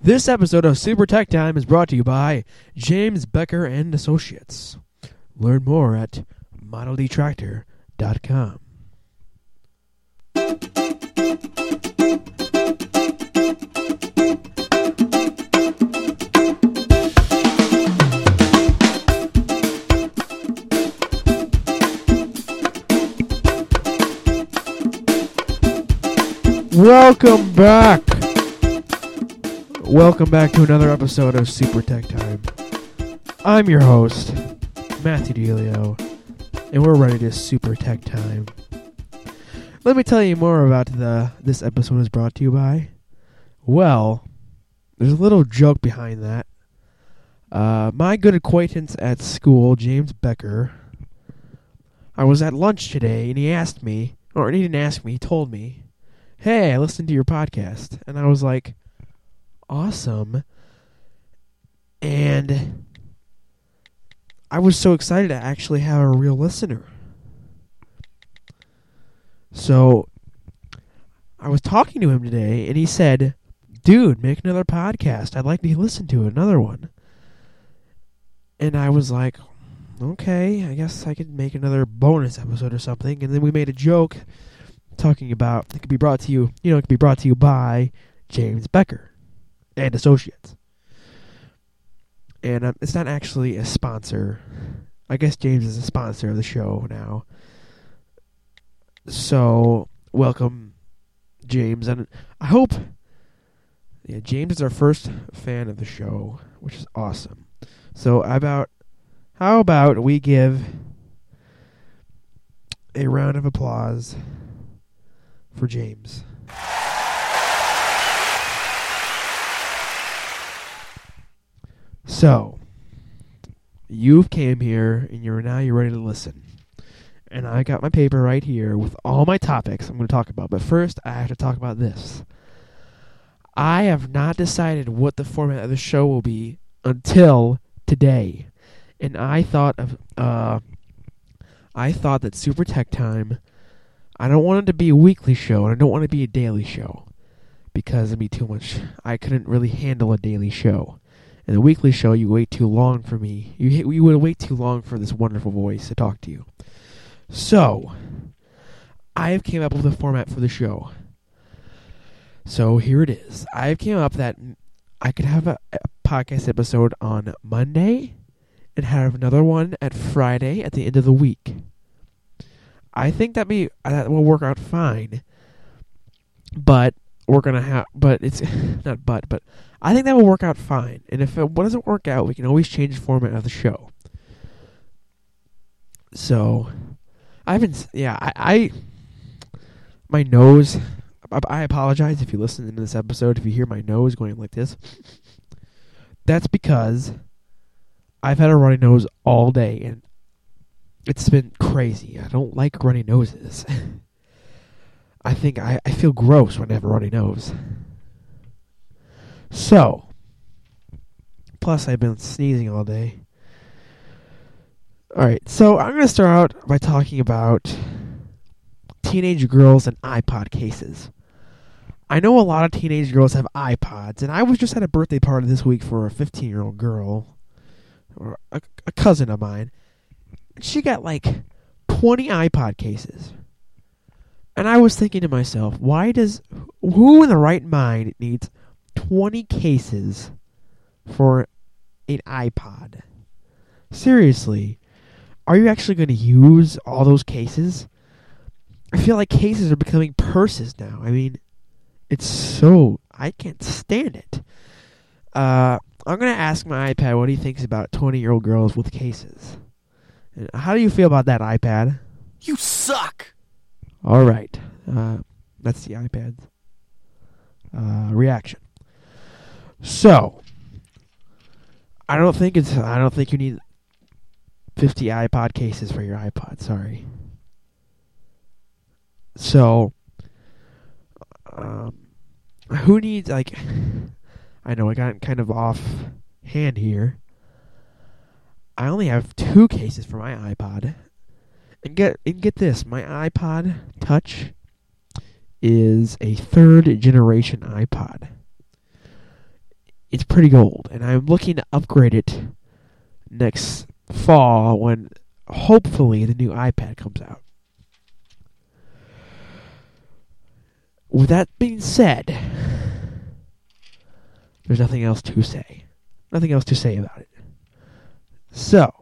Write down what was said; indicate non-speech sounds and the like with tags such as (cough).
This episode of Super Tech Time is brought to you by James Becker and Associates. Learn more at modeldetractor.com. Welcome back. Welcome back to another episode of Super Tech Time. I'm your host, Matthew DeLeo, and we're ready to Super Tech Time. Let me tell you more about the this episode is brought to you by. Well, there's a little joke behind that. Uh, my good acquaintance at school, James Becker. I was at lunch today, and he asked me, or he didn't ask me, he told me, "Hey, I listened to your podcast," and I was like, "Awesome!" And I was so excited to actually have a real listener. So I was talking to him today, and he said, "Dude, make another podcast. I'd like to listen to another one." And I was like, "Okay, I guess I could make another bonus episode or something." And then we made a joke talking about it could be brought to you, you know, it could be brought to you by James Becker and Associates. And um, it's not actually a sponsor. I guess James is a sponsor of the show now. So, welcome, James. And I hope. Yeah, James is our first fan of the show, which is awesome. So, about. How about we give a round of applause for James? So, you've came here and you're now you're ready to listen. And I got my paper right here with all my topics I'm going to talk about. But first, I have to talk about this. I have not decided what the format of the show will be until today. And I thought of uh I thought that Super Tech Time I don't want it to be a weekly show and I don't want it to be a daily show because it'd be too much. I couldn't really handle a daily show. And the weekly show, you wait too long for me. You you would wait too long for this wonderful voice to talk to you. So, I have came up with a format for the show. So here it is. I have came up that I could have a, a podcast episode on Monday and have another one at Friday at the end of the week. I think that be that will work out fine. But we're gonna have, but it's (sighs) not but, but I think that will work out fine. And if it doesn't work out, we can always change the format of the show. So, I haven't. Yeah, I, I my nose. I, I apologize if you listen to this episode. If you hear my nose going like this, that's because I've had a runny nose all day, and it's been crazy. I don't like runny noses. (laughs) I think I, I feel gross when runny nose. So, plus I've been sneezing all day. Alright, so I'm going to start out by talking about teenage girls and iPod cases. I know a lot of teenage girls have iPods, and I was just at a birthday party this week for a 15 year old girl, or a, a cousin of mine. She got like 20 iPod cases. And I was thinking to myself, why does who in the right mind needs 20 cases for an iPod? Seriously, are you actually going to use all those cases? I feel like cases are becoming purses now. I mean, it's so I can't stand it. Uh, I'm going to ask my iPad what he thinks about 20-year-old girls with cases. How do you feel about that iPad? You suck. All right. Uh, that's the iPad's uh, reaction. So, I don't think it's. I don't think you need fifty iPod cases for your iPod. Sorry. So, um, who needs like? I know I got kind of off hand here. I only have two cases for my iPod. And get and get this, my iPod Touch is a third generation iPod. it's pretty old, and I'm looking to upgrade it next fall when hopefully the new iPad comes out. With that being said, there's nothing else to say. Nothing else to say about it. So,